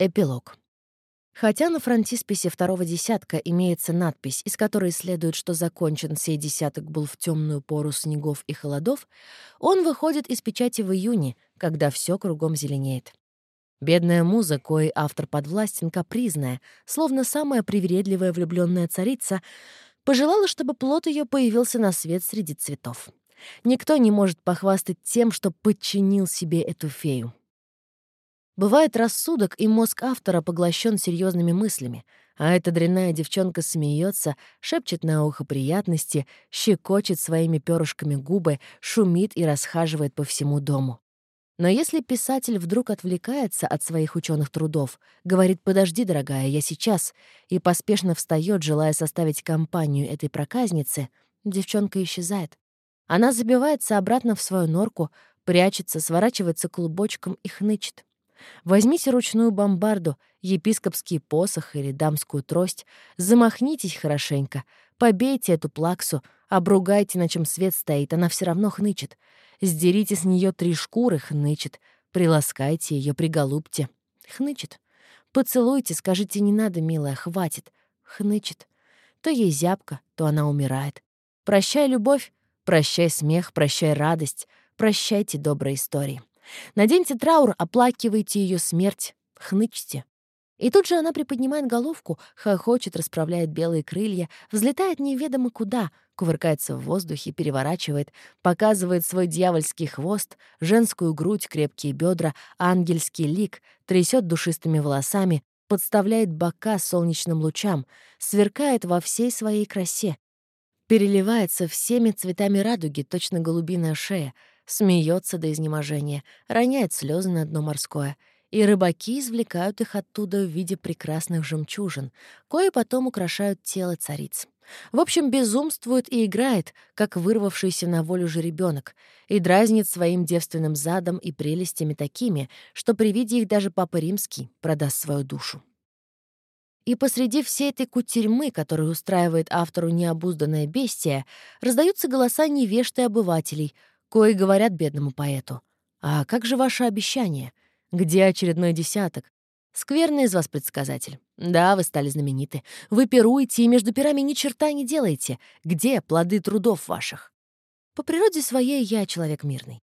Эпилог. Хотя на фронтисписе второго десятка имеется надпись, из которой следует, что закончен сей десяток был в темную пору снегов и холодов, он выходит из печати в июне, когда все кругом зеленеет. Бедная муза, кой автор подвластен, капризная, словно самая привередливая влюбленная царица, пожелала, чтобы плод ее появился на свет среди цветов. Никто не может похвастать тем, что подчинил себе эту фею. Бывает рассудок, и мозг автора поглощен серьезными мыслями, а эта дрянная девчонка смеется, шепчет на ухо приятности, щекочет своими перышками губы, шумит и расхаживает по всему дому. Но если писатель вдруг отвлекается от своих ученых трудов, говорит «подожди, дорогая, я сейчас», и поспешно встает, желая составить компанию этой проказницы, девчонка исчезает. Она забивается обратно в свою норку, прячется, сворачивается клубочком и хнычет. Возьмите ручную бомбарду, епископский посох или дамскую трость, замахнитесь хорошенько, побейте эту плаксу, обругайте, на чем свет стоит, она все равно хнычет. Сдерите с нее три шкуры, хнычет. Приласкайте ее, приголубьте. Хнычет. Поцелуйте, скажите «не надо, милая, хватит». Хнычет. То ей зябко, то она умирает. Прощай, любовь, прощай смех, прощай радость, прощайте добрые истории. Наденьте траур, оплакивайте ее смерть, хнычьте. И тут же она приподнимает головку, хохочет, расправляет белые крылья, взлетает неведомо куда, кувыркается в воздухе, переворачивает, показывает свой дьявольский хвост, женскую грудь, крепкие бедра, ангельский лик, трясет душистыми волосами, подставляет бока солнечным лучам, сверкает во всей своей красе, переливается всеми цветами радуги, точно голубиная шея, смеется до изнеможения, роняет слезы на дно морское, и рыбаки извлекают их оттуда в виде прекрасных жемчужин, кое потом украшают тело цариц. В общем, безумствует и играет, как вырвавшийся на волю жеребенок, и дразнит своим девственным задом и прелестями такими, что при виде их даже Папа Римский продаст свою душу. И посреди всей этой кутерьмы, которую устраивает автору необузданное бестия, раздаются голоса невежд и обывателей, кои говорят бедному поэту. «А как же ваше обещание? Где очередной десяток? Скверный из вас предсказатель. Да, вы стали знамениты. Вы пируете и между пирами ни черта не делаете. Где плоды трудов ваших? По природе своей я человек мирный.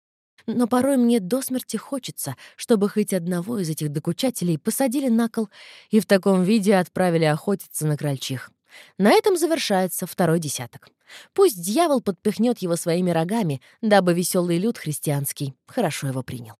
Но порой мне до смерти хочется, чтобы хоть одного из этих докучателей посадили на кол и в таком виде отправили охотиться на крольчих. На этом завершается второй десяток. Пусть дьявол подпихнет его своими рогами, дабы веселый люд христианский хорошо его принял.